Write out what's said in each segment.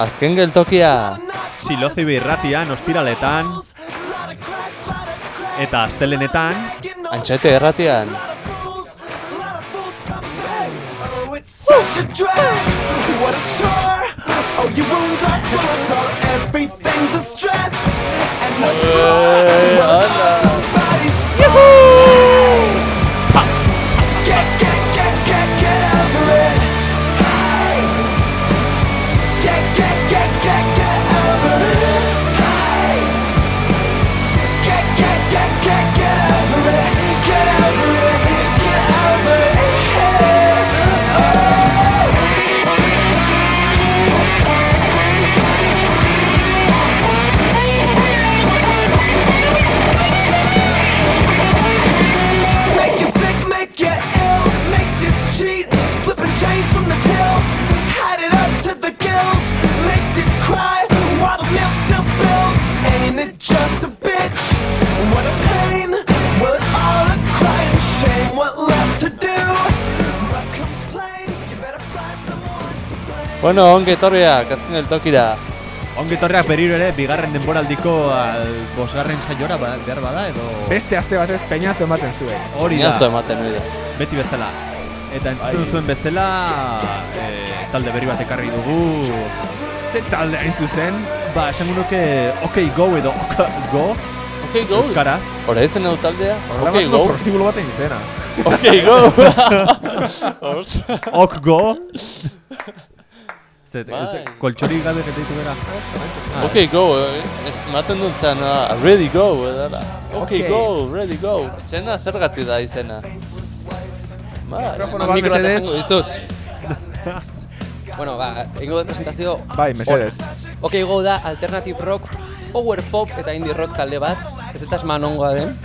Azken geltokia. Silozi irratian, ostiraletan, eta astelenetan, Antxete erratian. Such Bueno, onge etorriak, azken geltokira. ongi etorriak berriro ere, bigarren denboraldiko al bosgarren saiora ba- behar bada, edo Beste aste batez peñazo ematen zuen. hori Inazo da, ematen oide. beti bezala. Eta entzuten Bai. zuen bezala, eh, talde berri bat ekarri dugu, Ze talde hain zuzen, ba, esango nuke, ok go edo ok go, Ok, go. euskaraz. Hora izan hau taldea? Ok, horrela go. prostibulo baten izena. Ok, go. Ostras. Ok go. Zer, Bai. ez da- koltxori gabe ditu bera. Ok, go. eh, Ematen dut zen, ah, ready, go. edara. Ok, Ok. go, ready, go. Zena zergatik da izena. Ba, Mikrofono eman bat, mikro bat mesedez. esango dizut. Bueno, ba, egingo dut presentazio. Bai, mesedez. Ok, go da alternative rock, power pop eta indie rock talde bat. Ez eta esman ongoa den.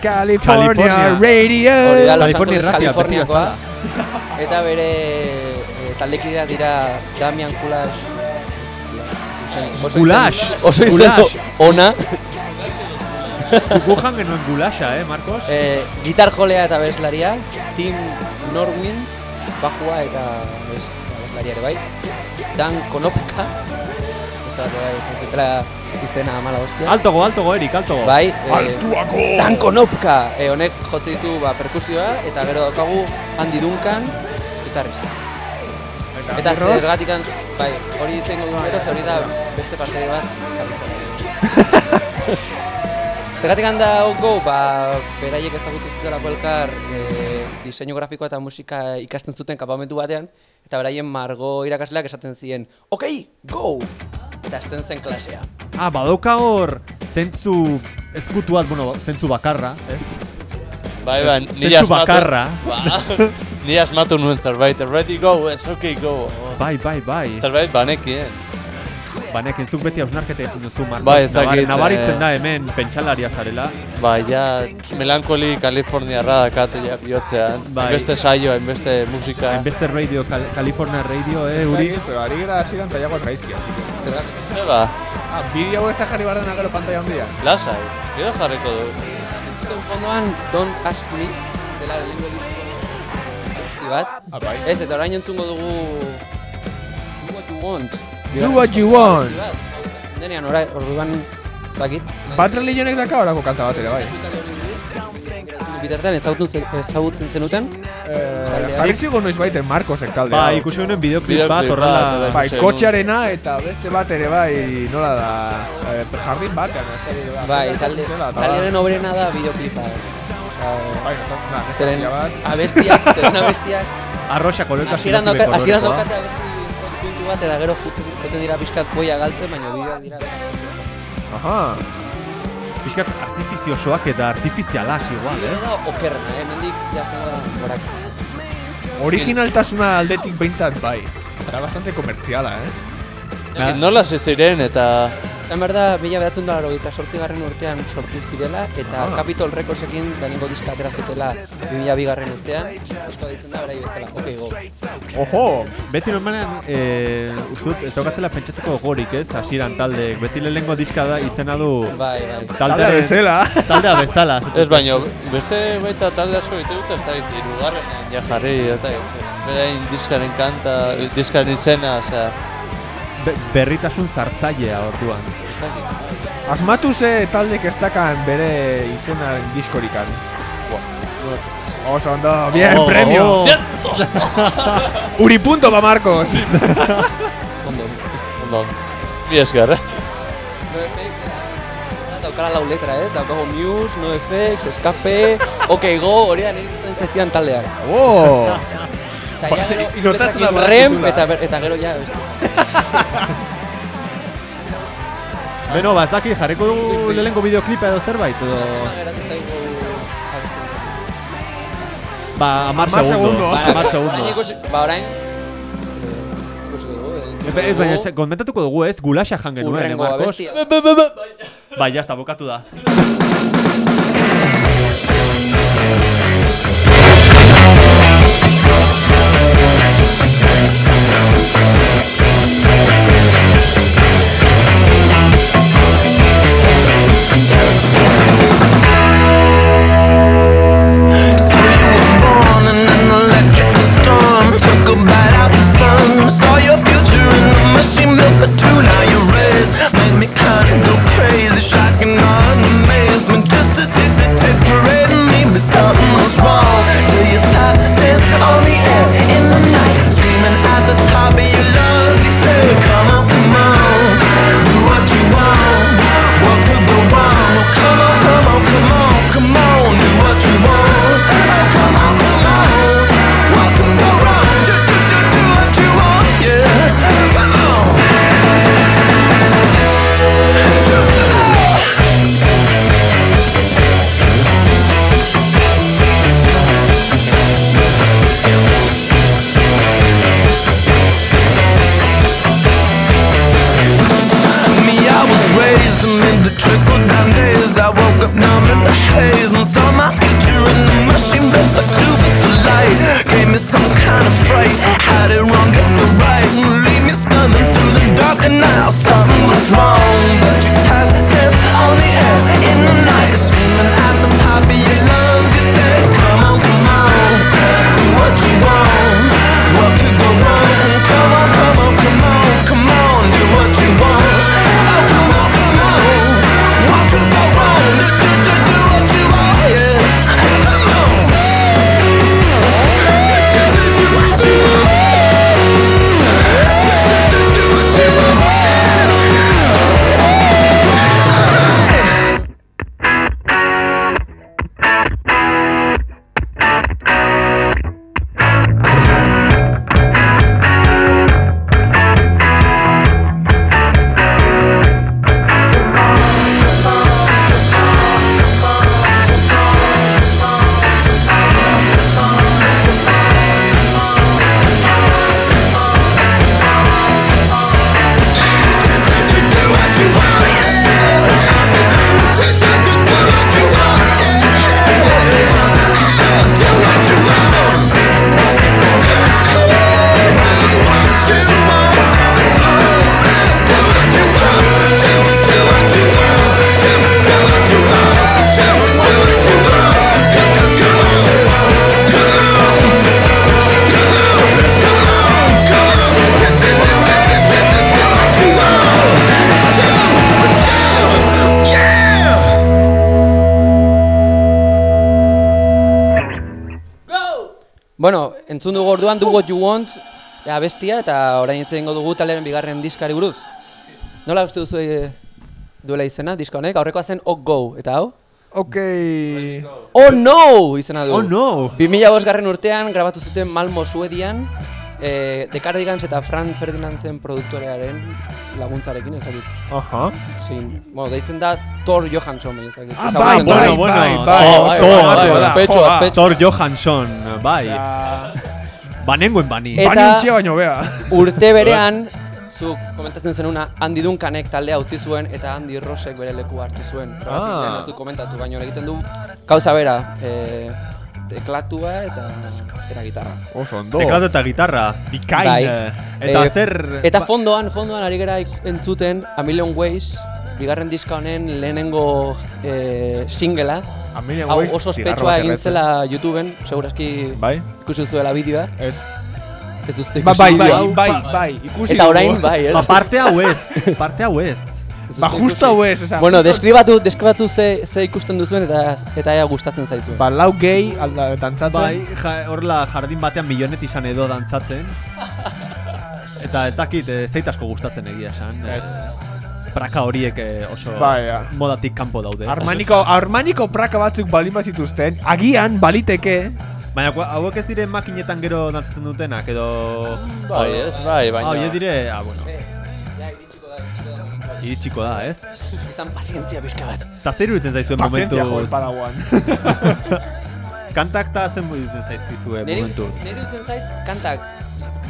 California, California. Radio! Hori da Los California Angeles, Kaliforniakoa. Eta bere taldekideak dira Damian Kulash. Kulash, Oso izan Kulash. ona. Gujan genuen gulasha, eh, Marcos? E, gitar jolea eta bezlaria. Tim Norwin, bajua eta bez, bezlaria ere bai. Dan Konopka. Ez da, bai, izena mala hostia. Altogo, altogo, Erik, altogo. Bai, e, Dan Konopka. E, honek jote ditu ba, perkusioa eta gero daukagu Andy Duncan, gitarrista. Eta zergatikan, bai, hori ditzen dugu gero, hori da beste parte bat, Kalifornia. Zergatik handa hauko, ba, beraiek ezagutu zutelako elkar e, diseinu grafikoa eta musika ikasten zuten kapamentu batean, eta beraien margo irakasleak esaten ziren, ok, go! Eta esten zen klasea. Ah, badauka hor, zentzu eskutuat, bueno, zentzu bakarra, ez? Bai, bai, nire asmatu... bakarra. Ba, nire asmatu nuen zerbait, ready, go, ez ok, go. Bai, bai, bai. Zerbait banekien. Banekin zuk beti hausnarketa egin duzu, Marcos. Bai, ez Nabaritzen eh, da hemen pentsalaria zarela. Ba, ja, melankoli Kaliforniarra dakatu ja bihotzean. Bai. Hainbeste saio, hainbeste musika. Hainbeste radio, Cal California radio, eh, Uri. Pero ari gara hasieran taiagoaz gaizki. Zergatik? Zeba, Ah, bideo hau ez da jarri barrena gero pantalla handia. lasai, gero jarriko du. Entzuten fondoan Don't Ask Me dela lehenko abesti bat. Ah, bai. Ez, eta orain entzungo dugu Do What You Want. Do what you want. Bat. Denean, orain, orduan, bakit. Bat religionek daka horako kanta bat ere, bai. Bitartean ezagutzen, zen- ezagutzen zenuten. Eh, Taldea. jarri zigo noiz baiten Marcosek talde. Bai, ikusi genuen bideoklip Bideoklip bat bat, horrela. bai. Ikusi kotxearena eta beste bat ere bai, nola da, eh, jardin batean. dakit, Bai, talde, taldearen oberena da bideoklipa. Osea, Bai, eta- nah, Zeren neska bat. abestiak, zeren abestiak, Arroxa kolorka hasieran sinatibeko dauka- hasieran kolorekoa. daukate abesti puntu bat, eta gero joten joten dira pixkat foia galtzen, baina bideoak dira. Aha. Piskat artifiziosoak eta artifizialak igual, ez? da okerrena, eh? Mendik ja joango da gorak. Originaltasuna aldetik behintzat bai. Era bastante komertziala, eh? Nola ziren eta Esan behar da, mila behatzen da laurogeita sortigarren urtean sortu zirela, eta Ah. Capitol Recordsekin lehenengo diska atera zutela 2000 bigarren urtean, diskoa ditzen da, berai bezala, ok, go. Ojo! Beti normalean, eh, uste dut, ez daukatela pentsatzeko gorik, ez? Hasieran taldeek. Beti lehenengo diska da izena du Bai, bai. Taldea bezala. Taldea bezala. Ez baino, beste baita talde asko ditu dute, ez da irugarren ja jarri, eta berain diskaren kanta, diskaren izena, osea, be- berritasun zartzailea orduan. Asmatu ze taldek ez dakan bere izena diskorikan. Oso ondo, bien, Oh, premio! oh. Uripunto pa Marcos! Ondo. Ondo. Mi esker, eh? Daukala lau letra, eh? Daukago Muse, NoFX, Escape, OK Go, hori da nire ikusten zaizkidan taldeak. Oh! Eta ja gero, Y notatzen da rem, eta, eta gero ja, beste. Beno, ba, ez daki, jarriko dugu lehenko bideoklipa edo zerbait, edo... Ba, amar segundo. Ba, amar segundo. ba orain, Baina, komentatuko dugu ez, gulaxa jan genuen, eh, Marcos? Bai, jazta, bukatu da. the orduan Do What You Want, ea bestia, eta orain ez egingo dugu taleren bigarren diskari buruz. Nola uste duzu eh, duela izena, diska honek? Aurrekoa zen Oh Go, eta hau? Ok... Oh No! izena du. Oh no! 2005 garren urtean grabatu zuten Malmo Suedian, eh, The Cardigans eta Fran Ferdinandsen produktorearen laguntzarekin, ez dakit. Aha. Zein, bueno, deitzen da Thor Johansson, ez dakit. Ah, bai, dut. bueno, bai, bueno. bai, bai, Oh, oso Thor, oso bai, da, ospetsu, joa. ospetsu. Thor Johansson, bai. Banengoen bani. Eta- Bani baino bea. Urte berean, zuk komentatzen zenuna, Andy Duncanek taldea utzi zuen eta Andy Rosek bere leku hartu zuen. Ah. Ah. Ez du komentatu, baina egiten du gauza bera, e, teklatua eta eta gitarra. Oso ondo. Teklatu eta gitarra. Bikain. Bai. eh, Eta Eh, zer... Eta fondoan, fondoan ari gara entzuten A Million Ways, bigarren diska honen lehenengo e, singela. Hau oso ospetsua egin zela YouTubeen, segurazki Bai? ikusi zuela bideoa. Ez. Ez duzte Ba, ikusi bai, bai, bideo. bai, bai, ikusi Eta orain bai, ez? Ba, parte hau ez, parte hau ez. Ez Ba, justo hau ez, oza. Bueno, deskribatu, deskribatu ze, ze ikusten duzuen eta eta ea gustatzen zaizuen. Ba, lau gay, alda, dantzatzen. Bai, ja, horrela jardin batean milionet izan edo dantzatzen. Eta ez dakit, eh, zeit asko gustatzen egia esan. eh, Praka horiek eh, oso Bai, ja. modatik kanpo daude. Armaniko, Armaniko praka batzuk balin bazituzten, agian baliteke, Baina hauek ez dire makinetan gero dantzatzen dutenak, edo... Bai, ez, bai, baina... Ah, ez dire, ah, bueno, Ja, iritsiko da, ez? Izan pazientzia pixka bat. Eta zer iruditzen zaizuen momentu... pazientzia jo, padaguan. Kantak eta zen iruditzen zaizkizue momentu. neri dutzen zait, kantak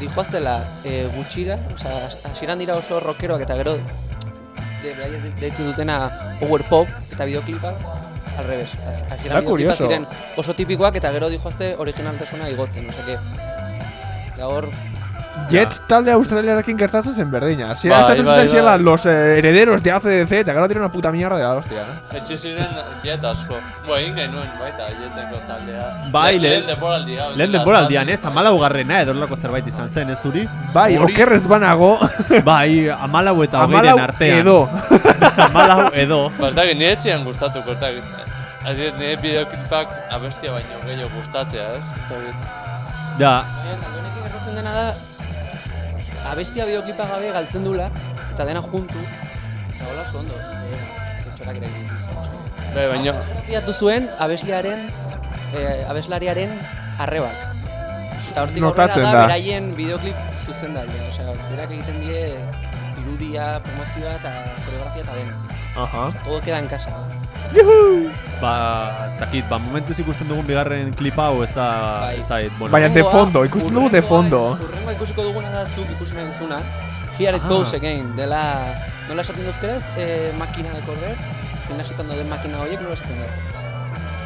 dijoaztela e, gutxira, osea, hasieran dira oso rockeroak eta gero de, beraiek de- deitzen dutena power pop eta videoklipak al revés. Has- Da Hasieran videoklipak curioso. ziren oso tipikoak eta gero dijoazte originaltasuna igotzen, osea que gaur Jet talde australiarekin gertatzen zen berdina. Si Bai, esaten bai, zuten ziela bai. los eh, herederos de ACDC, eta gero tiene una puta mierda de la hostia. eh. Etxe ziren jet asko. Bo, egin genuen baita jeteko taldea. Bai, Le- lehen- lehen denboraldi gau. Lehen denboraldian, ez? Amalaugarrena edo horrelako zerbait izan zen, ez zuri? Bai, Hori- okerrez banago, Bai, amalau eta amalau hogeiren artean. edo. amalau edo. Ba, ez dakit, nire ez zian gustatuko, ez dakit. Adibidez, nire bideoklipak abestia baino gehiago gustatzea, ez? Ja, Baina talde honekin gertatzen dena da abestia bideoklipa gabe galtzen dula eta dena juntu eta hola oso ondo. Zentxorak ere egin Bai, baina... Fotografiatu zuen abesliaren eh, abeslariaren arrebak. Eta hortik Notatzen da, da. beraien bideoklip zuzendaria, osea, berak egiten die irudia, promozioa eta koreografia eta dena. Aha. Todo queda en casa. ba, ez dakit, ba, momentuz ikusten dugun bigarren klip hau ez da, Bai. ez bueno. Baina de fondo, ikusten dugu de fondo. Urrengoa ikusiko duguna da zuk ikusi nahi duzuna. Here it Ah. goes again, dela, nola esaten duzkeraz, eh, makina de correr, gimnasiotan dauden makina horiek nola esaten da.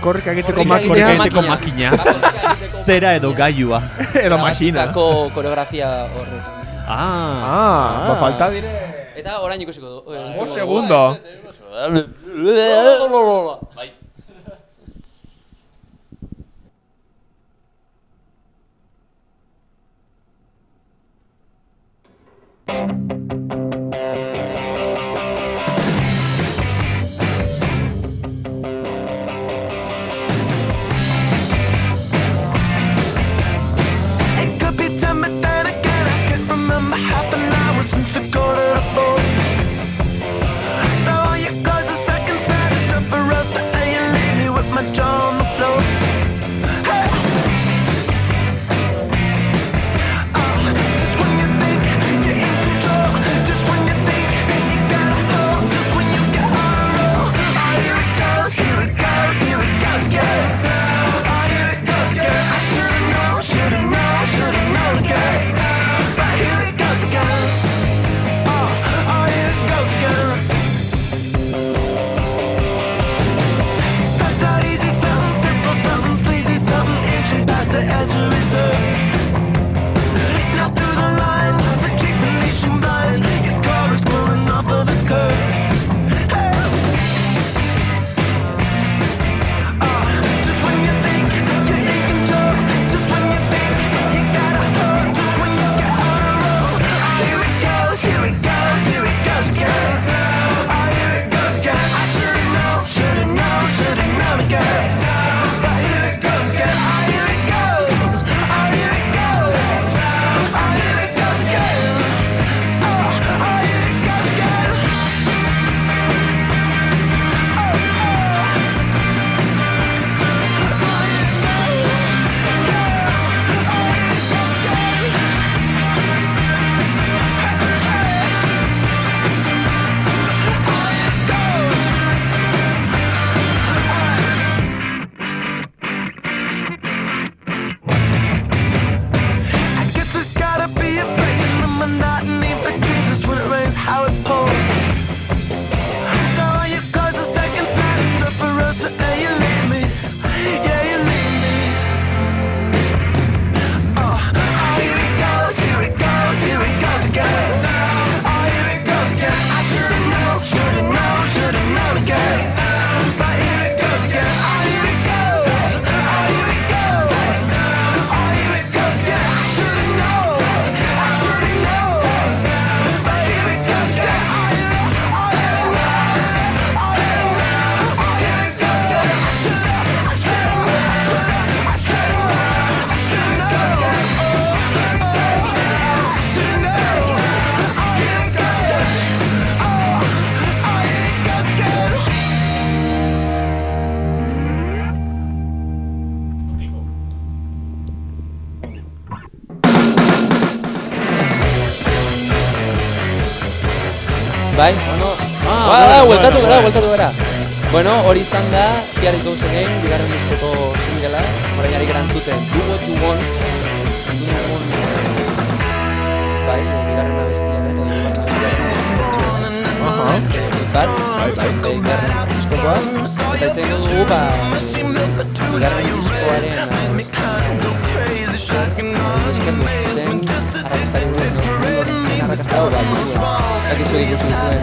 Korrika egiteko Korrika makina. makina egiteko makina. Korrika Zera edo gailua. edo masina. Grabatikako koreografia horretan. Ah, Ah, ba falta dire. Eta orain ikusiko du. eh, entzungo Un dugu. segundo. Bai. It bueltatu gara, bueltatu gara. Bueno, hori izan da, Hiari Goes Again, bigarren diskoko singela, orain ari geran zuten, Do What You Want, Do What You Want, bai, bigarren abestiaren, bat, Bai, bai. eh, bigarren diskokoa, eta etzen dugu, ba, bigarren diskoaren, eh, esker duten arrakastari buruz, no? Nondik hau, ikusi duen,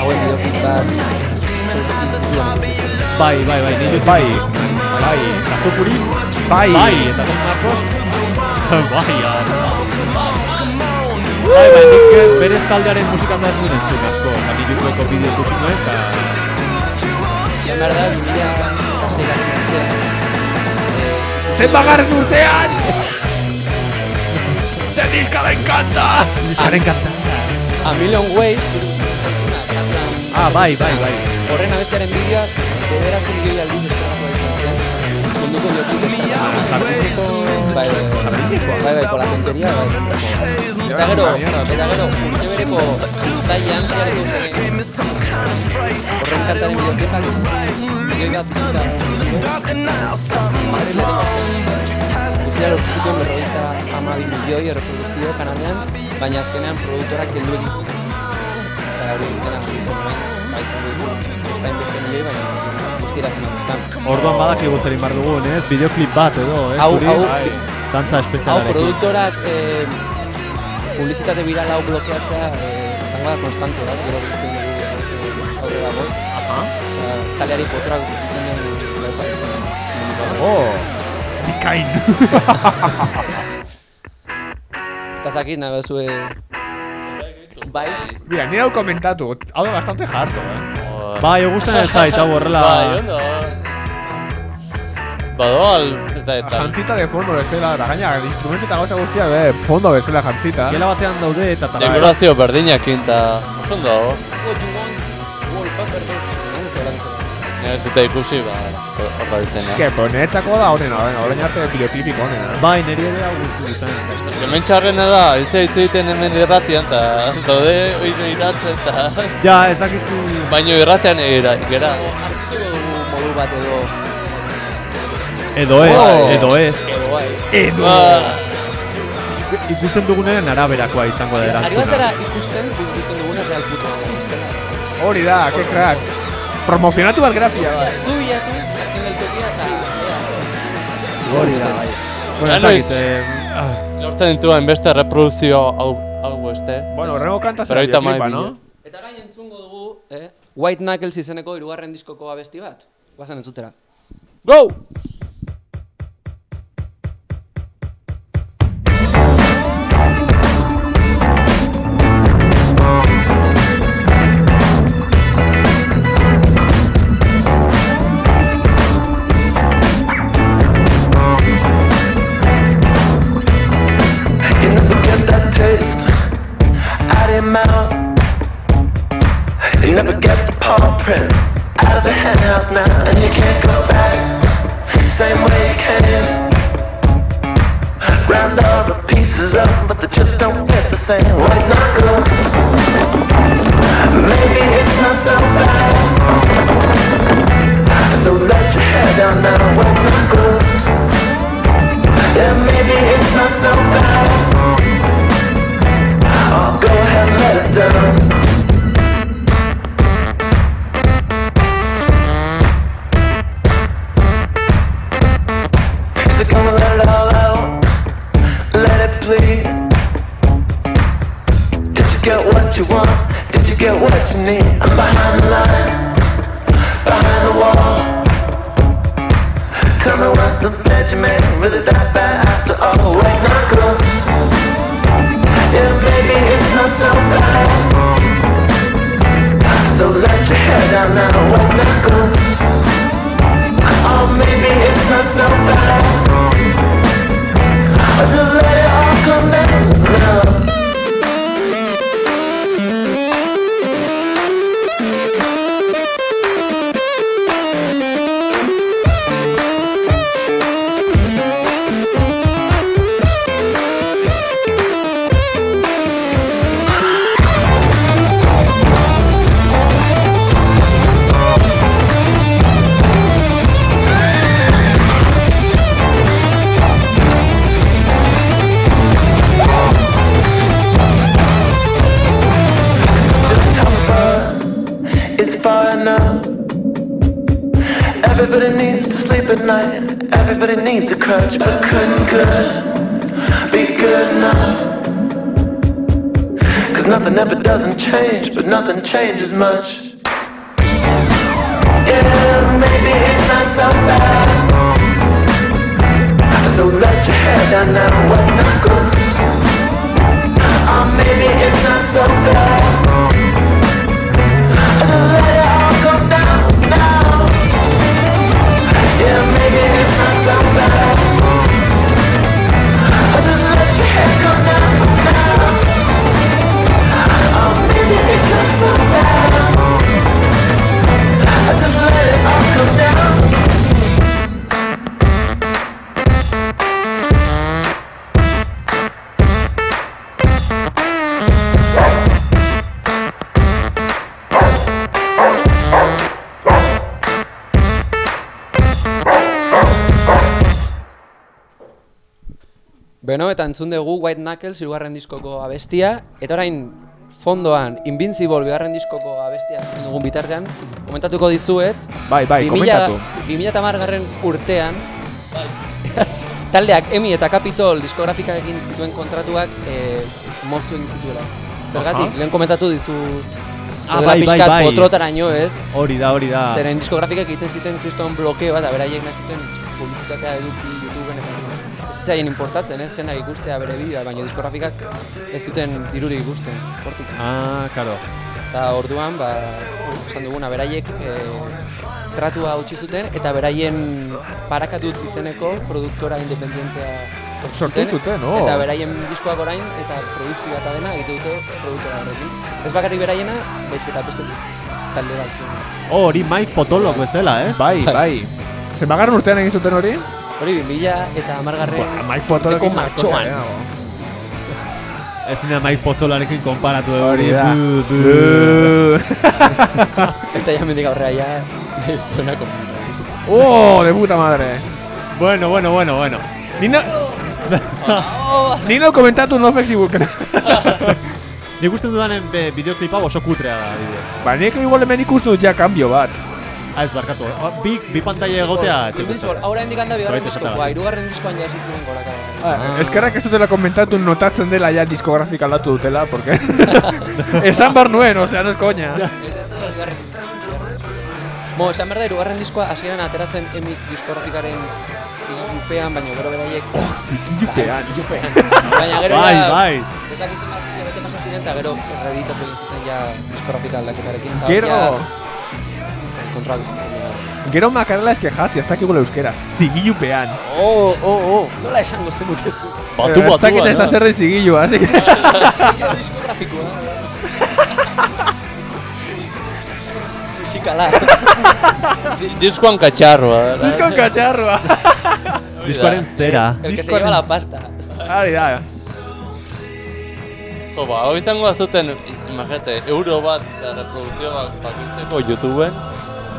hauen bideoklip bat, Bai, bai, bai, nire Bai, bai, Kazokuri, bai, bai, eta Don Marcos, bai, ah. Bai, bai, nik berez taldearen musikan da ez duen entzun asko, eta nik YouTubeko bideo ikusi nuen, eta... En verdad, 2006 garren urtean, eh, zen bagarren urtean! Zer diska da encanta! Diskaren kanta. A Million Ways, Ah, bai, bai, bai. horren abestiaren bideoak, bederatzen milioi aldiz estrenatu izan zen. Munduko. Bai, bai, bai, con la tonteria, bai. Eta gero, eta gero, urte bereko zen, horren kantaren bideoklipak, milioi bat bizita, Guztia lortu zuten berrogeita hamabi milioi erreprodukzio kanalean, baina azkenean produktorak kendu egin zuten. Eta hori dena zuten baina, bai ditu, ez da inbeste milioi, baina guztira zen buskan. Orduan badakigu zer bar dugun, ez? Bideoklip bat edo, ez? Hau- Zuri? hau- Bai. Dantza Hau, espezialarekin. produktorak eh, publizitate viral hau blokeatzea eh, izango da konstante bat, gero guztien dugu eh, aurrera goi. Aha. Osea, Kaleari poturak guztien dugu gauza izan. Oh, bikain! Eta zakit nahi bezue... Bai, Mira, nire hau komentatu, hau da bastante jarto, eh? Bai, gusten ez zait, hau horrela... Bai, ondo. Bado, al, ez da eta. Jantzita de fondo bezala, da gaina, instrumento eta gauza guztia, be, fondo bezala jantzita. Gela batean daude eta. Dekorazio ondo. you want, wallpaper. Ez eta ikusi, ba, hor da ditzen, Que, pues niretzako da honena, honena, orain arte bideoklipik honena. Bai, niri ere hau guztu izan. Hemen txarrena da, ez da hitz egiten hemen irratian, eta daude oire iratzen, eta... Ja, ezakizu... Baino irratian era, gera. Dugu modu bat edo... Edo ez, Oh. edo ez. Edo bai. Edo! Ba, Ikusten dugunaren araberakoa izango da Ari erantzuna. bazara ikusten, ikusten duguna real puto. Hori da, que crack. Promozionatu bat grafia, bai. Zu bilatu, azken geltokia eta... ea. Hori da, bai. Bueno, ez dakit, eh, ah, lortzen dituen beste reproduzio hau, hau beste. Bueno, horrengo kanta hamabi bideoklipa, no? Eta gain entzungo dugu, eh? White Knuckles izeneko hirugarren diskoko abesti bat. Guazen entzutera. Go! But couldn't good be good enough. Cause nothing ever doesn't change, but nothing changes much. Beno, eta entzun dugu White Knuckles hirugarren diskoko abestia, eta orain fondoan Invincible bigarren diskoko abestia dugun bitartean, komentatuko dizuet, Bai, bai, 2000 komentatu. 2000 garren urtean, taldeak EMI eta Capitol diskografikarekin zituen kontratuak e, moztu egin zituela. Zergatik, Aha. lehen komentatu dizu Ah, bai, bai, bai. potrotaraino ez, Hori da, hori da. Zeren diskografikak egiten ziten kriston blokeo eta beraiek nahi zuten publizitatea eduki ez zitzaien importatzen, ez zenak ikustea bere bideoa, baina diskografikak ez duten dirurik ikusten, hortik. Ah, karo. Eta orduan, ba, esan duguna, beraiek e, tratua utzi zuten eta beraien parakatut izeneko produktora independentea Sortu zuten, oh. Eta beraien diskoak orain eta produkzio eta dena egite dute produktora horrekin. Ez bakarrik beraiena, baizik eta beste talde batzuen. Oh, hori Mike Potolok bezala, ez? Bai, bai. Zenbagarren urtean egin zuten hori? Hori 2000 eta amargarren Ba, Mike Potolok urteko izan asko martxoan. zailago. Ez dina Mike Potolarekin konparatu Hori da. Bu, bu. Eta ja mendik aurrera ja zuena ¡Oh, de puta madre! bueno, bueno, bueno, bueno. Ni no... Ni no komentatu no Facebook. Nik uste dudanen be, bideoklip hau oso kutrea da, adibidez. ba, nik igual hemen ikustu ja kambio bat. Ah, ez barkatu. Oh, Bi, bi pantalla egotea, ez Invincible, aurra hendik handa bigarren esatagatik. hirugarren diskoan ja zitzen goraka. Ah, Eskerrak ez dutela komentatu notatzen dela ja diskografika aldatu dutela, porque... Esan bar nuen, osea, no es coña. Mo, esan behar da, hirugarren diskoa hasieran ateratzen emik diskografikaren zigilupean, baina gero beraiek... Oh, zikilupean. Bai, zigilupean. baina gero Bai, bai. Ez dakit zenbat hilabete pasa ziren, eta gero erreditatu egin zuten ja diskografika aldaketarekin. eta Gero... ja Ja. Gero makarela eskejatzia, ez dakik euskera. Zigilupean. Oh, oh, oh. Nola esango zenuk ez? Batu, Ez batu, dakit ez da zer den zigilua, así que... diskografikoa. Musikala. Diskoan katxarroa. Diskon katxarroa. Diskoaren zera. El que se Diskoaren- lleva la pasta. Ari da. Jo, ba, hau izango azuten, imagete, euro bat eta bakitzeko YouTubeen,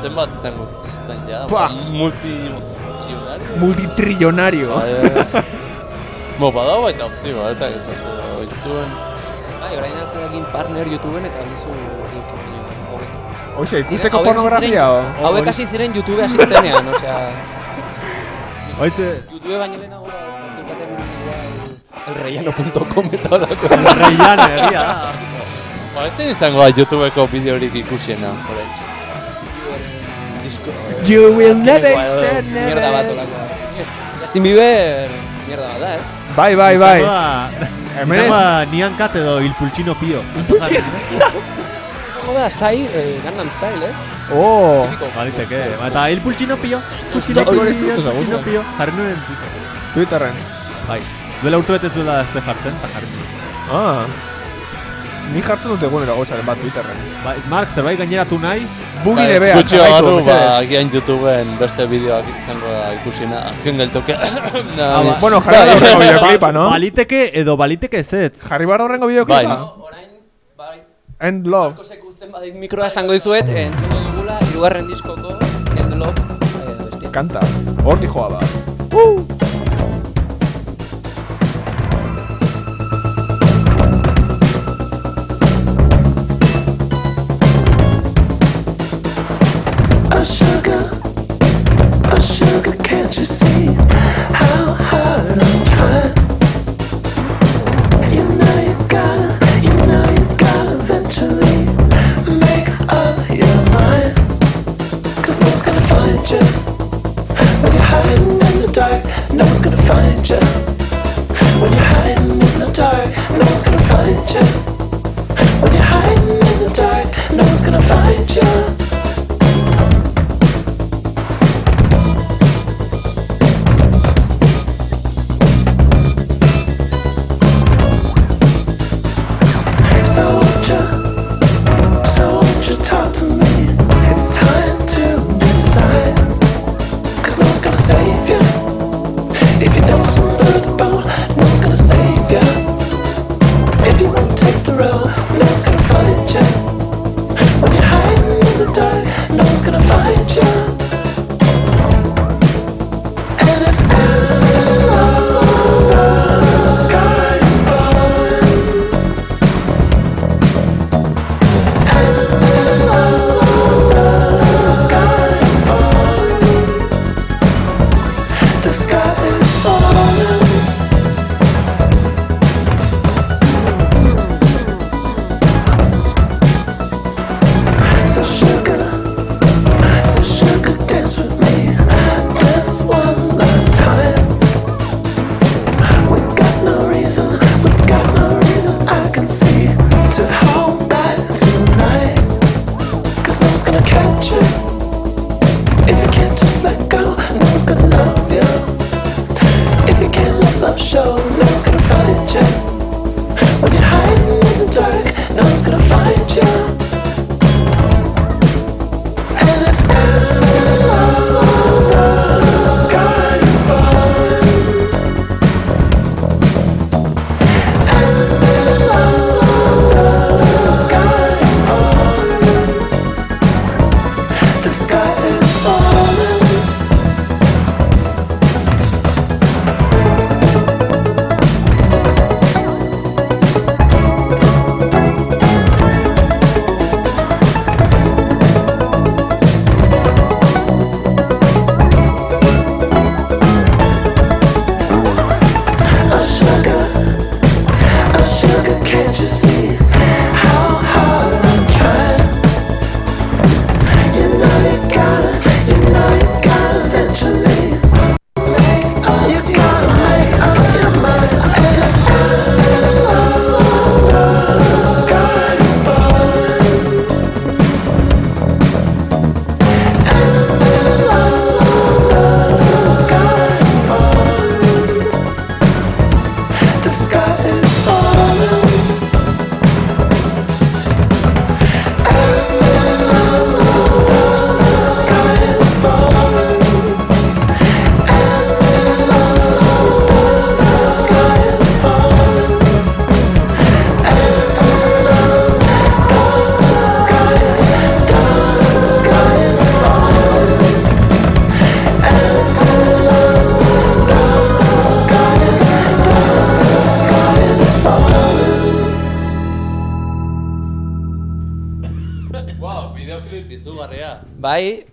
zenbat izango zuten ja, Pua. multimilionario. Multitrillonario. Bo, badao baita opzioa, eta ez ez YouTubeen. Bai, orain azerekin partner YouTubeen eta aldizu YouTube baino hobeto. Oixe, ikusteko pornografia o? Hauek hasi ziren YouTube hasi zenean, osea... Oize, YouTube baino lehenago ba, zeukaten igual elrellano.com eta holako. Reian, egia da. Ba, ez izango da YouTubeko bideorik ikusiena, orain. You will never say Mierda bat never. olako. Justin Bieber, mierda bat da, ez? Bai, bai, bai. Hemen ez- Nian Cat edo Il Pulcino Pio. Como da, Sai, eh, Gangnam Style, ez? Oh. Baliteke. Eta Il Pulcino Pio. Pulcino Pio, Il. Pulcino Pio. Jarri nuen Twitter. Twitterren. Bai. Duela urte betez duela ze jartzen, eta jarri nuen. Ah. Ni jartzen dut egunero gauzaren bat Twitterren. Ba, Mark, zerbait gaineratu nahi? Bugi Bai, debea, Gutxi barru, ba, agian YouTubeen beste bideoak izango da ikusiena, azken geltoke. Ah, ba. Bueno, jarri da horrengo videoklipa, no? Baliteke edo baliteke ez ez. Jarri barra horrengo videoklipa? Bai. Orain, bai, End love. Markosek uzten badit mikroa esango dizuet, entzungo dugula, irugarren diskoko, End Love, eh. Kanta. Hor dijoa ba. Oh can't you see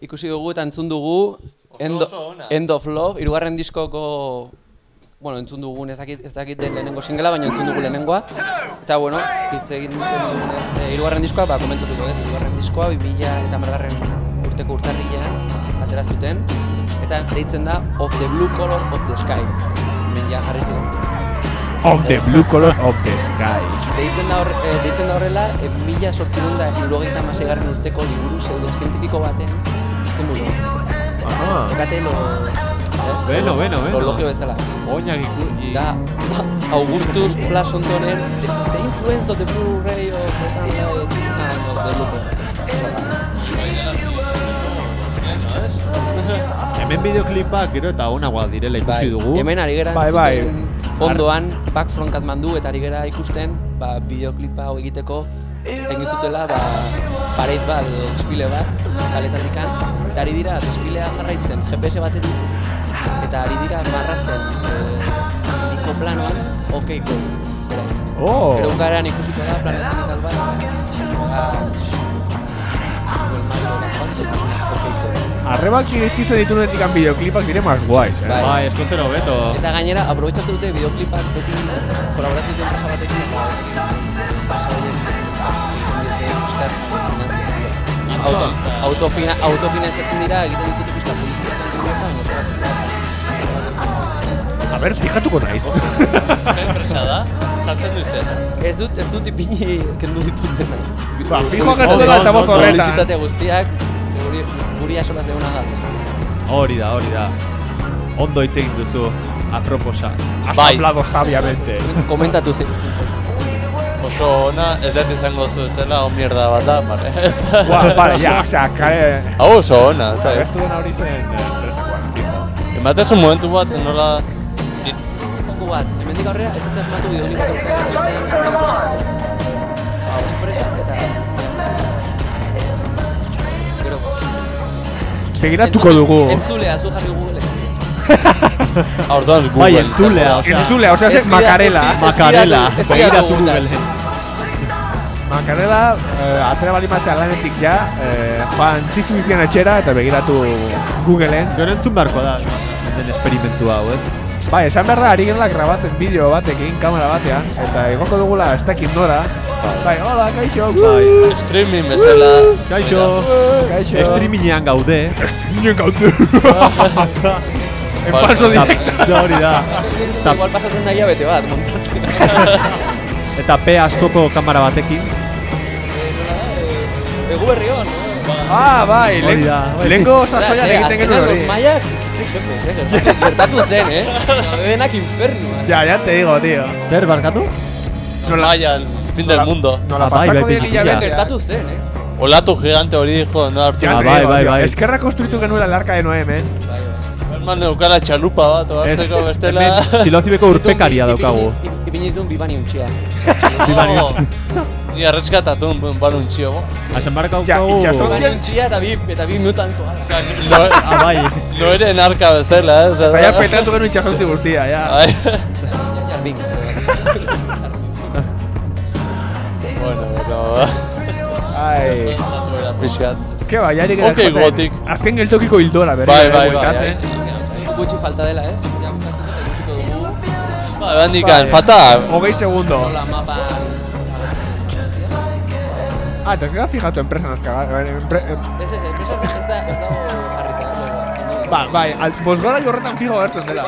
ikusi dugu eta entzun dugu End. End of Love, irugarren diskoko bueno, entzun dugun ez dakit, ez dakit den lehenengo singela, baina entzun dugu lehenengoa. Eta bueno, hitz egin e, hirugarren diskoa, ba, komentatuko dut, hirugarren diskoa, 2000 eta margarren urteko urtarrilean atera zuten. Eta deitzen da Of the Blue Color of the Sky. Hemen ja jarri ziren. Of the blue color of the sky. Deitzen da, hor, e, deitzen da horrela, e, mila sortzidun da urteko liburu pseudo-zientifiko baten izen buru. Aha. Ekate lo... Eh? Beno, beno, beno. Lo logio bezala. Oinak iku... i- Da, Augustus Plasontonen The, the Influence of the Blu-ray of the Sunlight and of the Blue Hemen bideoklipak gero eta onagoak direla ikusi dugu. Bai, Hemen ari gera Bai, bai. fondoan Back from Kathmandu eta ari gera ikusten ba, bideoklipa hau egiteko egin zutela ba, pareit bat edo desfile bat kaletatikan eta ari dira desfilea jarraitzen GPS batetik eta ari dira marrazten eh, liko planoan OK go. Bera, Oh! Gero bukaeran ikusiko da plan zenital bat. Arrebak iristitzen ditunetik bideoklipak dire más guais, eh? Bai. Bai, esko zero beto. Eta gainera, aprobetxatu dute bideoklipak beti kolaborazio duten enpresa batekin eta pixkat auto, autofina, autofinantzatzen dira egiten dituzte pixkat publizitatzen A ver, fijatuko naiz. Enpresa da? Jartzen du izena. Ez dut, ez dut ipini kendu ditut dena. Ba, fijo gertu dela eta boz horretan. Publizitate guztiak, guri, asolaz deuna da. Hori da, hori da. Ondo hitz egin duzu, aproposa. Has Bai. hablado sabiamente. Komentatu zen. Oso ona, ez dut izango zu zela, o mierda bat da, bale. Buah, vale, ya, o sea, cae... Hau oso ona, zai. Agertu dena hori zen eh, enpresakoa. Ematezu momentu bat, nola... Joko bat, hemendik aurrera ez dut asmatu bideolik bat eutzen enpresa eta Gero, Begiratuko dugu. Entzulea, zu jarri Google Orduan Google. Bai, entzulea, osea. Entzulea, osea, ez makarela. Makarela, ez begiratu Google. Google. Makarela, eh, atera bali mazea lanetik ja, eh, joan ziztu izien etxera eta begiratu Googleen. Gero entzun beharko da, den esperimentu hau, ez? Bai, esan behar da, ari genela grabatzen bideo batekin, kamera batean, eta igoko dugula ez dakit nora. Bai, hola, kaixo, Bai. Streaming bezala. Kaixo, kaixo. streamingean gaude. Ginen gaude. en falso directo. Ja, hori da. Igual pasatzen daia bete bat, montatzen. Eta P askoko kamera batekin. Egu berri hon, Ah, bai, lehen- da, bai. lehenko sasoian egiten genuen hori. Maiak, gertatu- gertatu zen, eh? Denak infernua. Ja, ya te digo, tío. Zer barkatu? Nola, Maian, fin del mundo. nola Ah, bai, pasako bai, bai, bai. Gertatu zen, eh? Olatu gigante hori, jo, no hartu. Ja, Ah, bai, bai, bai. Eskerra konstruitu genuela el arca de. Bai, bai. Herman eukara txalupa bat, oartzeko bestela. silozibeko urpekaria daukagu. Ipini ditun bibani untxia. Bibani Oh, utzi. Ni arreskatatu un balun txio, bo. Hasen barka Ja, daukagu... itxaso- Bibani untxia eta bi, eta bi mutantoa. No, Ah, bai. no ere narka bezala, eh? Eta ja petatu genuen itxasontzi guztia, ja. Ai. Jarbin. bueno, pero... Ai. Satu era pixkat. Ke bai, jari Ok, gotik. Azken geltokiko hildora, berri. Bai, ere bai, bai. bueltatzen. Gutxi falta dela, ez? Ja, bukatzen dut, ikusiko dugu. Ba, bandikan, Bai. fata... Hogei segundo. Nola mapa... Ah, eta ez gara fijatu enpresan azkagar. Empre, em, Ez, ez, enpresa ez da, ez dago jarrita. ba, bai, al, bosgora jorretan fijo gertzen dela.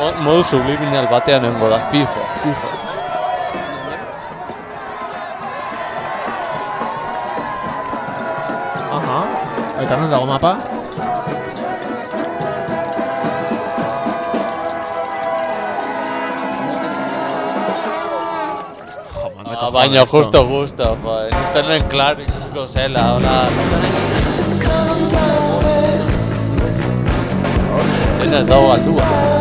Mo- Modu subliminal batean nengo da, fijo, fijo. Aha. Eta non dago mapa? Ah, baina justo, justo, jo, uste nuen klar ikusiko zela, hola... Dena ez dago gazua.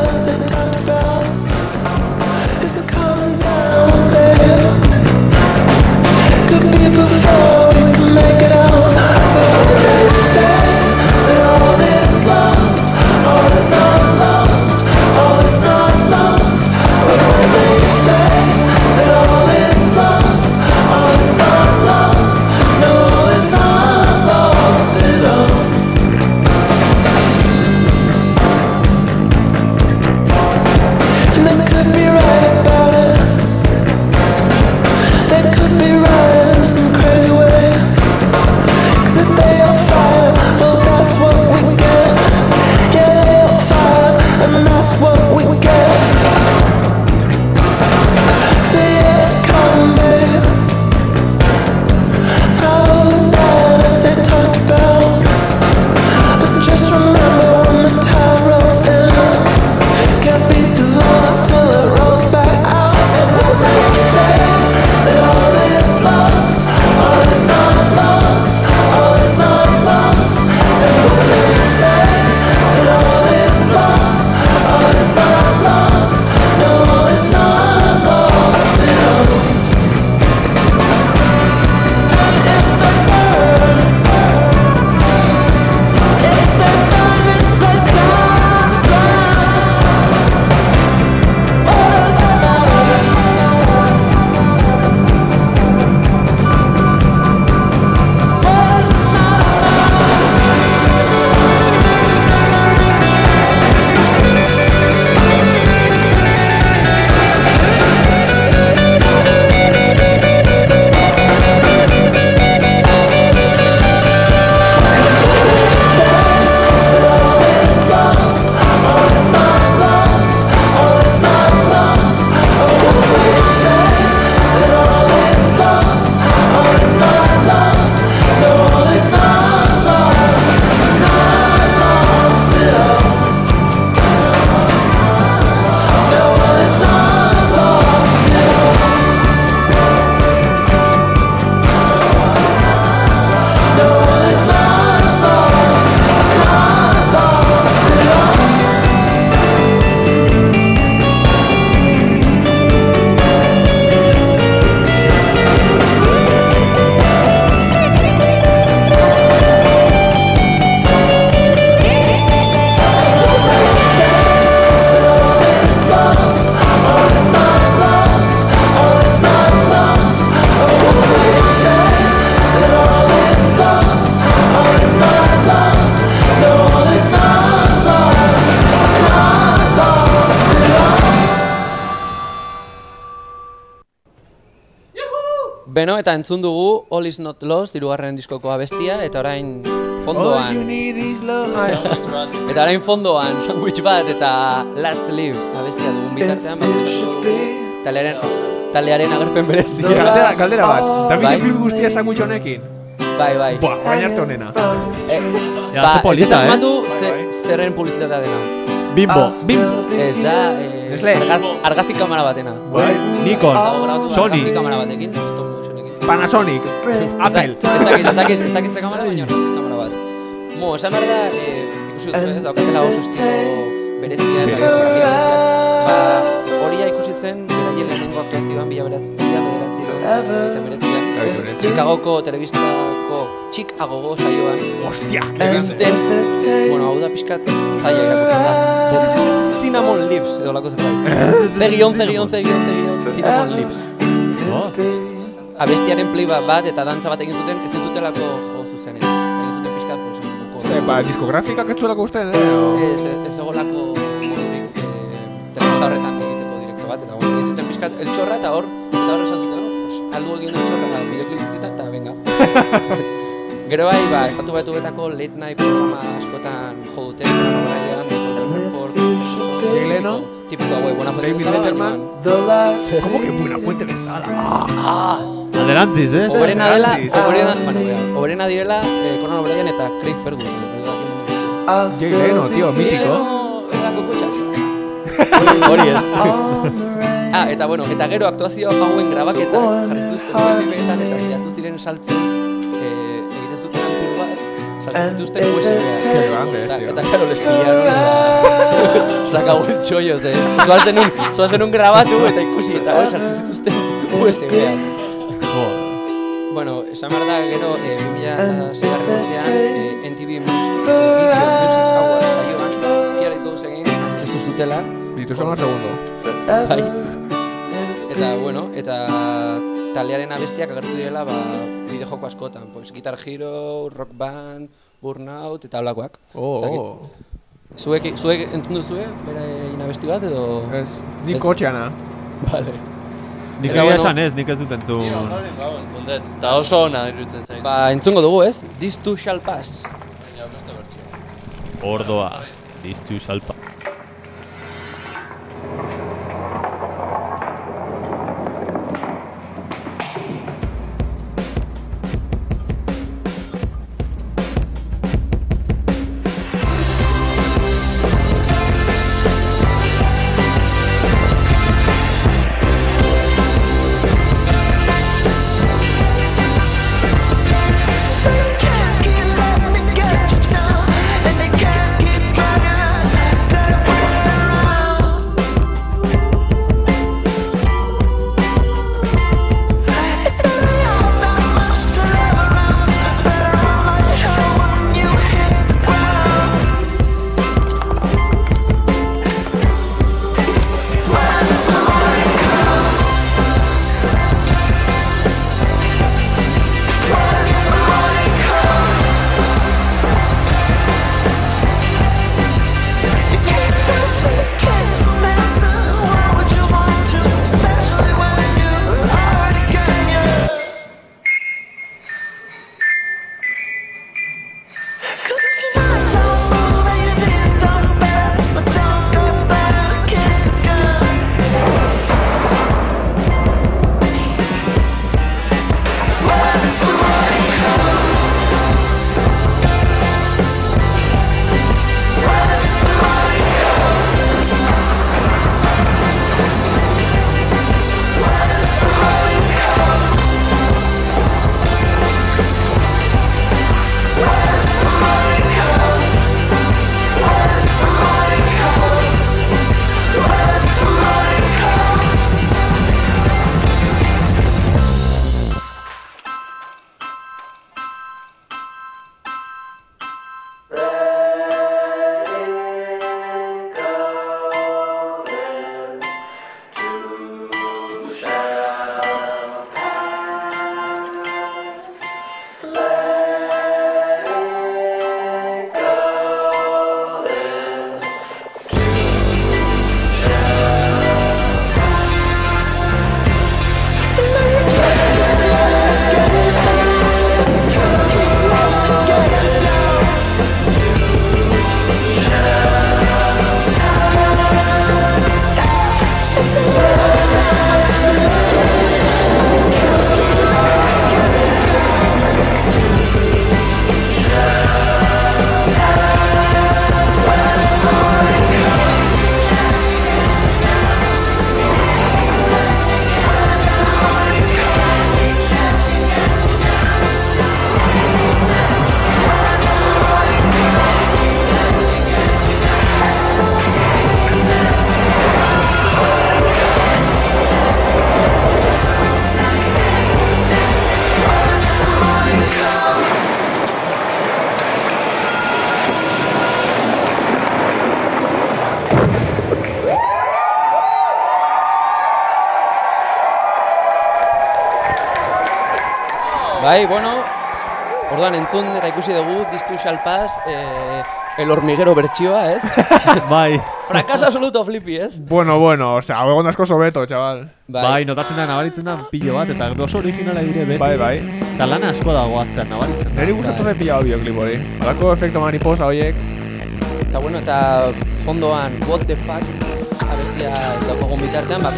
Eta entzun dugu All is not lost, dirugarren diskoko abestia, eta orain fondoan... Eta orain fondoan, sandwich bat eta Last Live abestia dugun bitartean, bat taldearen, taldearen agerpen berezia. Galdera, galdera bat. Bai. David Blue guztia sandwich honekin. Bai, bai. Buah, orain arte honena. Ja, ze polita, eh? asmatu ze, zerren publizitatea dena. Bimbo. Bim! Ez da, eh, argaz, argazki kamera batena. Bai. Nikon. Sony. Argazki kamera batekin. Panasonic. Apple. Ez dakit, ez dakit, ez dakit ze kamera, baina kamera bat. Mo, esan behar da, eh, ikusi dut, ez, daukatela oso estilo berezia eta berezia. Ba, hori ikusi zen, beraien lehenengo aktuazioan, bila beratzi, bila beratzi, eta beretzian. Chicagoko telebistako Chicago saioan Ostia. egin zuten, bueno, hau da pixkat zaila irakurtzen da. Cinnamon Lips, edo lako zerbait. Zegion, zegion, zegion, zegion, Cinnamon Lips. Oh. Abestiaren play bat bat eta dantza bat egin zuten, ez zutelako jo zuzenean. Eta Egin zuten pixkat, pues, un poco... Ze, ba, diskografikak ez zuelako usten, eh? o- Ez, ez egolako modurik eh, telebista horretan egiteko direkto bat, eta bueno, egin zuten pixkat eltxorra eta hor, eta hor esan zuten, pues, aldu egin du eltxorra bideoklip guztietan, eta venga. Gero bai, ba, estatu batu betako late night programa askotan jo dute, Golden Report, Jay Leno, tipiko hauek, buena fuente David Letterman. ¿Cómo que buena fuente bezala? Ah, Adelantziz, eh? Oberena dela, oberena, bueno, oberena direla eh, Conan O'Brien eta Craig Ferguson. Jay Leno, tío, mítico. Era kokotxa. Hori ez. ah, eta bueno, eta gero aktuazio hauen grabaketa jarri zituzten USB-etan eta saiatu ziren saltzen eh, egiten zuten tour bat, saltzen zituzten grandes, Eta, claro, les pillaron eta sacau el chollo, ze. Zoazen un, grabatu eta ikusi eta hori sartzen zituzten Bueno, esan behar da gero, eh, 2006 urtean, eh, NTV Music, Video Music Awards saioan, Here It Goes Again, antzeztu zutela, Ditu son segundo. bai. Eta, bueno, eta taldearen abestiak agertu direla, ba, bideojoko askotan, pues, Guitar Hero, Rock Band, Burnout, eta holakoak. Oh, Ez dakit. oh. Zuek, zuek entzun duzue, bere inabesti bat, edo... Ez, ni kotxeana. Vale. Nik egia esan ez, nik ez dut Ni entzun. ondoren gau entzun dut, eta oso ona iruditzen zait. Ba, entzungo dugu, ez? This too shall pass. Baina beste bertsio. Ordoa. Diztu salpa. Can't keep Bai, bueno, orduan entzun eta ikusi dugu Distu Xalpaz, eh, el hormiguero bertsioa, ez? Bai, Fracaso absoluto flipi, ez? Bueno, bueno, osea, egon asko sobeto, chaval. bai, notatzen da, nabaritzen da pilo bat, eta oso originala dire beti. Bai, bai. Eta lana asko dago atzean nabaritzen. da. Neri gustatu zait pila bideoklip hori. Halako efekto mariposa horiek. Eta bueno, eta fondoan What the fuck abestia daukagun bitartean, ba,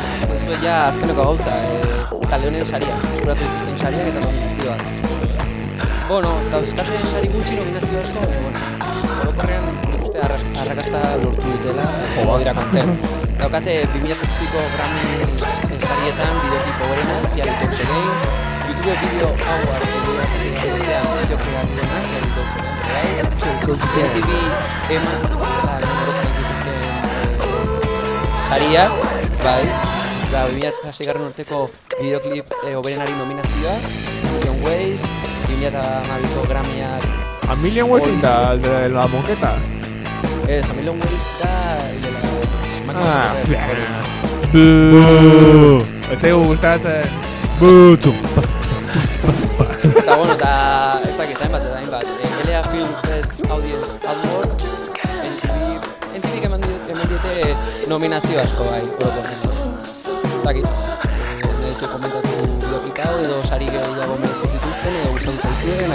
zuen ja azkeneko gauza, e, talde honen saria, eskuratu dituzten sariak eta nominazioak. Bueno, dauzkate sari gutxi nominazio asko, e, bueno, orokorrean uste arrakasta lortu dutela, jo dira konten. Daukate 2008ko Grammy sarietan bideotip hoberena, of the Game, YouTube Video Award kreatiboenak, Reality of the Game, MTV Ema, sariak, bai, da 2006 urteko bideoklip eh, hoberenari nominazioa, Million Ways, 2012ko Grammyak, A Million Ways da, de la moqueta. eh, a Million Ways da, de la Ah, de correr, hori. Buuu! Ez zaigu gustatzen. Butu! Eta bueno, eta ez dakit, hainbat eta hainbat. Eh, LA Film Fest Audience Award, MTV eman die- eman diete nominazio asko bai, orokorrean. Eh, nahi zu komentatu bideoklip hau edo sari gehiago merezi zituzten edo zaizuen,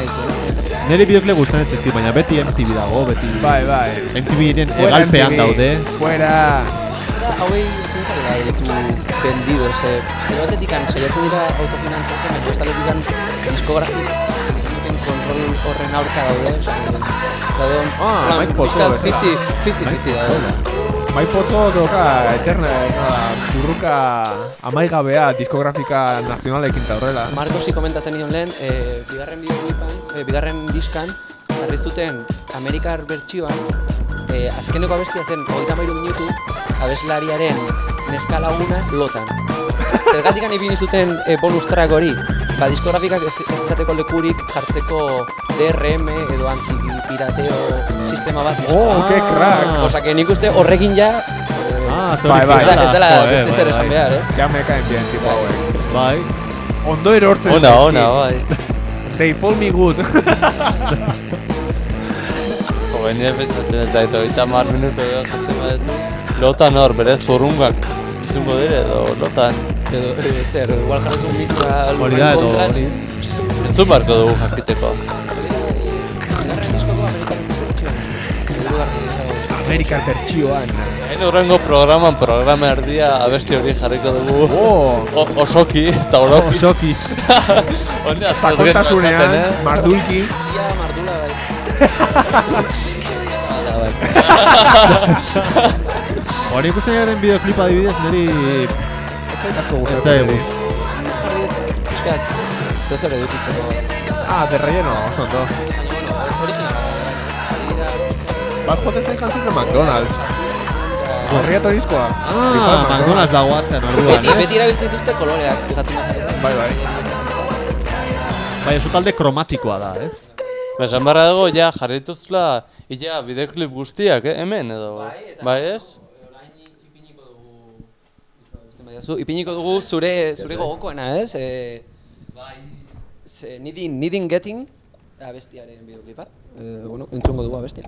nahi bideokle gustatzen ez zizki, baina beti MTV dago, beti... Bai, bai. MTV-ren Fuera egalpean MTV. daude. Fuera. Eta hauei zintzari da ditu vendidos, eh. Edo batetik saiatzen dira autofinantzatzen, eta bestaletik diskografik duten kontrol horren aurka daude, osea, daude on, Ah, plan, Mike Pozzo pixkat bezala. 50-50 daude. Mai potzo doka eterna, burruka amaigabea diskografika nazionalekin eta horrela. Marcosi komentatzen nion lehen, eh, bigarren bideoklipan, eh, bigarren diskan, jarri zuten Amerikar bertsioan, eh, azkeneko abestia zen, hogeita mairu minutu, abeslariaren neska laguna lotan. Zergatik ipini zuten eh, bonus track hori, ba, diskografikak ez ez lekurik jartzeko DRM edo antipirateo sistema bat. Oh, Ah. que crack. Osa, que nik uste horrekin ja, eh, Ah, Bai, bai. ez dela, ez zer bai, esan bai. behar, eh? Ja me caen bien, tipo hauek. Bai. Ondo erortzen Ona, ona, bai. They fall me good. Nire pentsatzen ez da, eta hogeita mar minutu edo jaten badezu. Lotan hor, berez zurrungak izungo dire edo lotan. Edo, zer, igual jarrezun mikroa Hori da, edo. Entzun barko dugu jakiteko. Izango. Amerikan bertsioan. Hain urrengo programan programa erdia abesti hori jarriko dugu. Oh, O, osoki eta oroki. Osoki. Hone, sakontasunean, mardulki. Ia mardula bai. Hala, bai. Hori ikusten garen bideoklipa adibidez, niri... Ez asko Ez da gustatzen. egu. Jarri dut, pixkat, zer zer edukitzeko. Ah, de relleno, oso ondo. Originala. Bat jote zen kantzun de McDonald's. Gorriatorizkoa. Ah, McDonald's dago atzean orduan, Beti, eh? beti erabiltzen dituzte koloreak, fijatzen bazarete. Bai, bai. Bai, oso talde kromatikoa da, ez? Ba, esan barra dago, ja, jarrituzla, ja, bideoklip guztiak, eh, hemen edo. Bai, ez? Orain ipiniko dugu... Uzten badiazu, Ipiniko dugu zure, zure gogokoena, ez? E, bai. Ze, needing, needing getting, abestiaren bideoklipa. E, bueno, entzungo dugu abestia.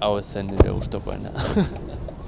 Hau ez zen nire gustokoena.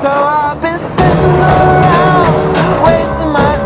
So I've been sitting around, wasting my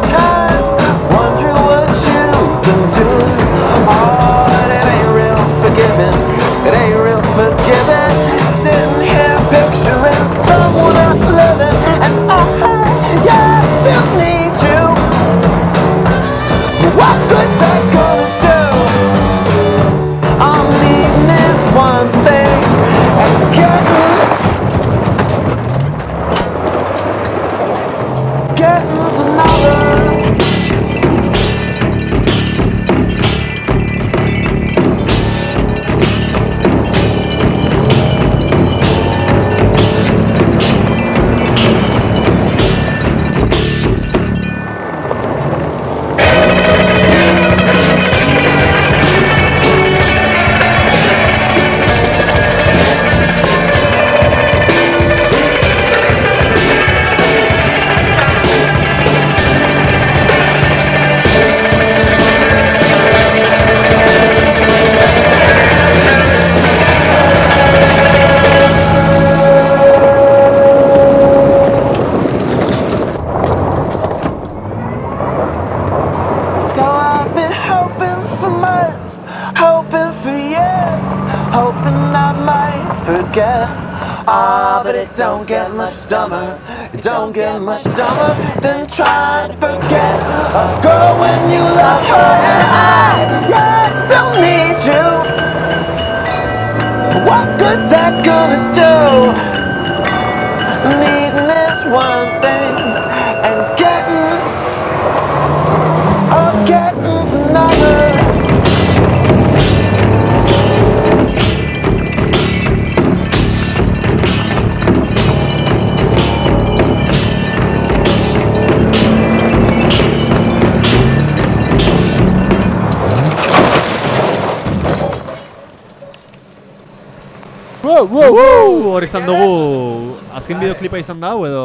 Hor izan dugu, azken bideoklipa izan da, hau edo...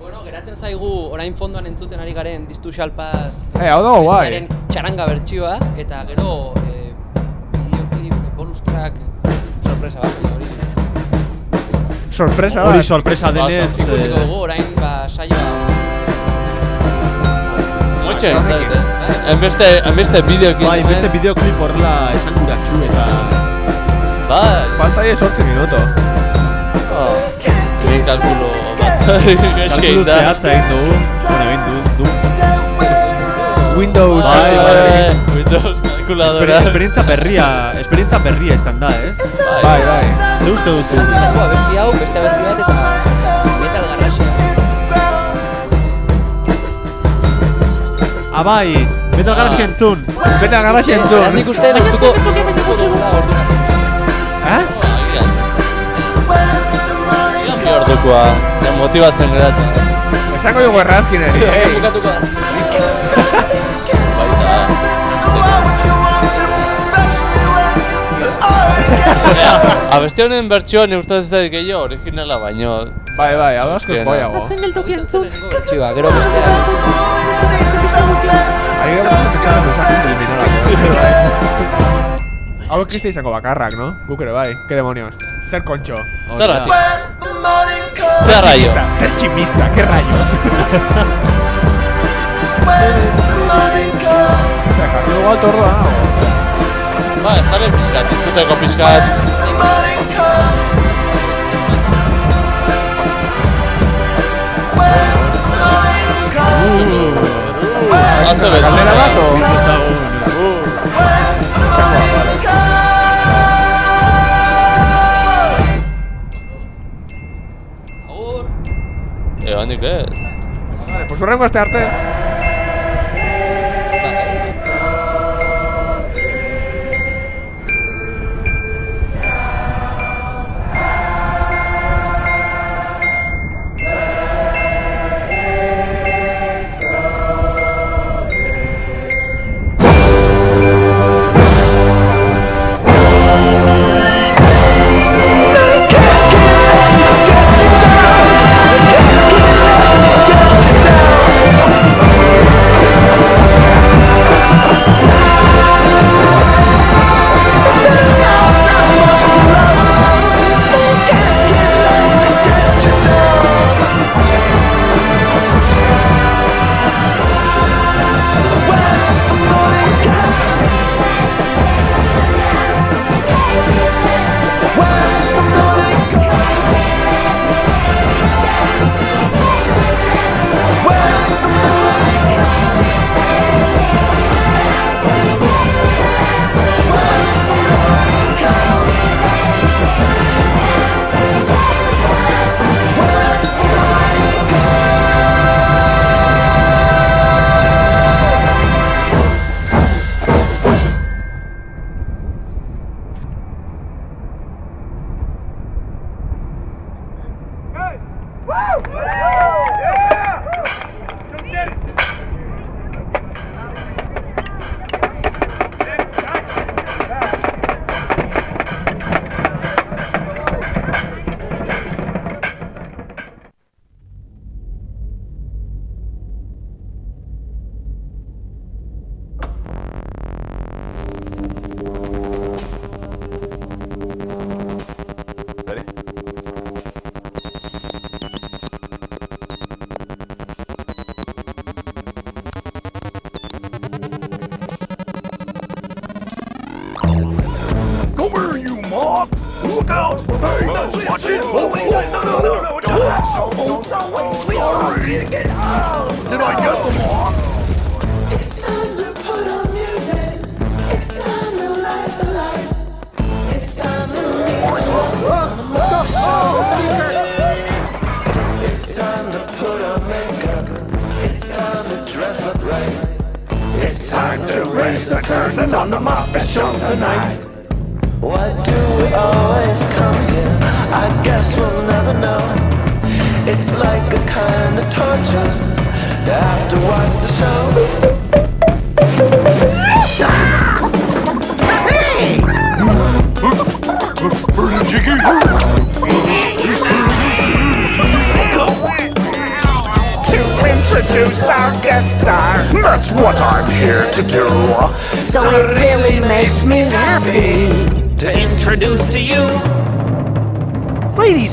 Bueno, geratzen zaigu orain fondoan entzuten ari garen Distu Xalpaz Eh, hau dago guai. abestiaren txaranga bertsioa eta gero eh, bideoklip bonus track sorpresa bat hori. Sorpresa Hori sorpresa denez... ikusiko eh, dugu orain ba saioa. Motxe, enbeste, enbeste bideokin. Bai, beste bideoklip horrela esan guratxu eta... Bai, Falta die sortzi minuto. Egin kalkulo bat. Da. zehatza egin dugu. Bueno, egin du, du. Windows Bai, kalkuladorekin. bai, Windows kalkuladora. Esperientza berria, esperientza berria izan da, ez? Bai, bai. Ze uste duzu? Zango abesti hau, beste abesti bat eta, eta metal garrasia Ah, bai, Metal Garaxi entzun. Beta garraxi Beraz entzun. nik uste neurtuko Ja motibatzen geratzen. Esango dugu errazkineri. Eh, Hey. bukatuko da Baita. Abesti honen bertsioa ne ustez ez zait gehiago originala baino. Bai, bai, hau asko Azkena. goiago. Txiba, gero bestea Ari gara pentsatu mensaje subliminalak. Hau ekiste izango bakarrak, no? Guk ere bai, ke demonios. Zer kontxo. Zergatik. The morning comes. Zer raio. Chimista, zer chimista, ke rayos. When the morning comes. Osea, jarri dugu alto ordo da nago. Ba, jarri pizkat, Vale, pues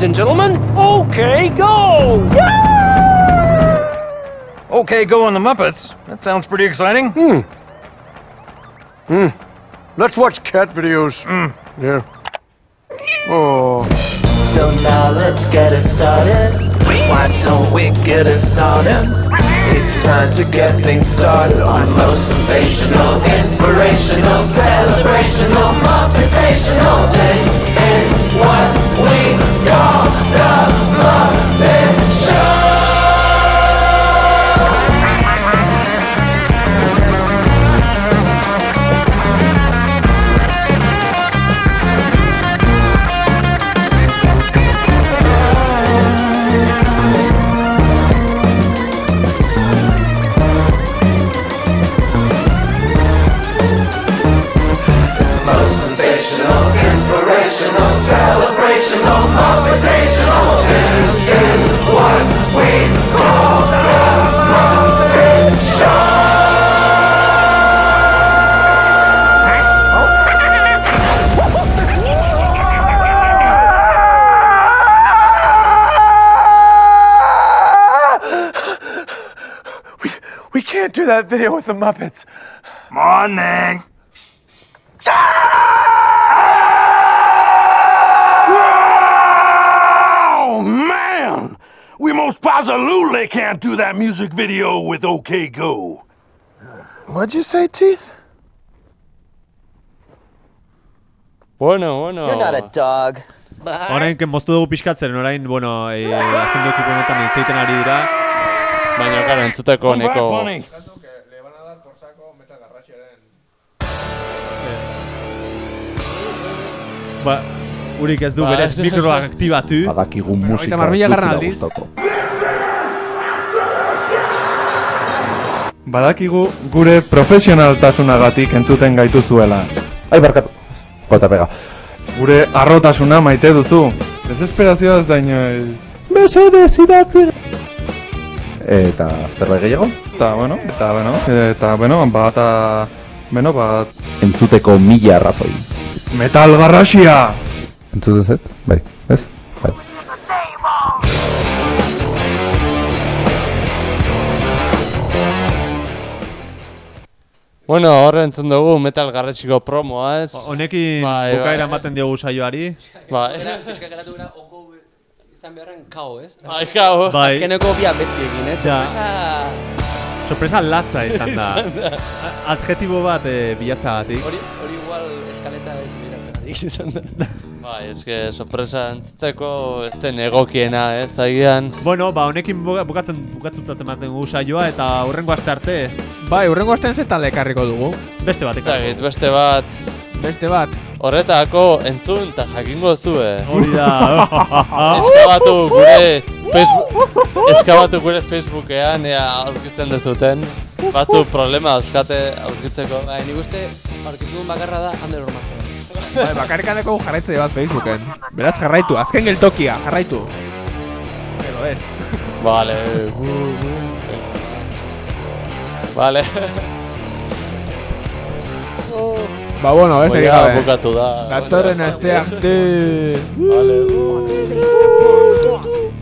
and gentlemen, OK Go! Okay, go on the Muppets. That sounds pretty exciting. Hmm. Hmm. Let's watch cat videos. Yeah. Oh. So now let's get it started. Why don't we get it started? It's time to get things started on most sensational, inspirational, celebrational, muppetational. This is what we call the Muppet Show. Celebrational. This is what we call the Muppet Show. We can't do that video with the Muppets. Come We most positively can't do that music video with OK Go. What'd you say, Teeth? Bueno, bueno. You're not a dog. Orain, que moztu dugu pixkatzeren, orain, bueno, e, azken du ekipo honetan hitzeiten ari dira. Baina, karo, entzuteko neko... Ba, urik ez du Ba, bere ez- mikroak aktibatu. Badakigu musika ez garran aldiz. gustatu. Badakigu gure profesionaltasunagatik entzuten gaituzuela. Ai, barkatu. Jota pega. Gure arrotasuna maite duzu. Desesperazioa ez da inoiz. Mesedez idatzi! Eta zerbait gehiago? Eta, bueno, eta, bueno, eta, bueno, bata, bueno, bat, Entzuteko mila arrazoi. metal garrasia! Entzuten zet? Bai, ez? Bai. Bueno, horre entzun dugu metal garretxiko promoa, ez? Honekin Bai, bukaera bai. ematen diogu saioari. Bai. Pixka geratu gara, oko izan beharren kao, ez? Bai, kao. Bai. Azkeneko bia bestiekin, ez? Ja. Sorpresa... Sorpresa latza izan da. Adjetibo bat e, bilatzagatik. Hori, hori igual eskaleta ez biratzen izan da. Bai, eske sorpresa entzuteko ez den egokiena, ez, agian. Bueno, ba, honekin buka- bukatzen bukatzutzat ematen dugu saioa eta hurrengo aste arte Bai, urrengo astean ze talde ekarriko dugu. beste bat ekarriko. Zagit, beste bat, Beste bat. horretako entzun eta jakingo zue. Hori da. Eskabatu gure Facebook, eskabatu gure Facebookean ea aurkitzen dezuten. Batu problema euskate aurkitzeko. Bai, nik uste, aurkitu duen bakarra da, Ander Ormazo. Bai, bakarrikaneko jarraitze bat Facebooken. Beraz jarraitu, azken geltokia, jarraitu. Pero ez. Vale. Vale. Ba, bueno, beste Oia, gabe. bukatu da. Datorren aste arte. Vale.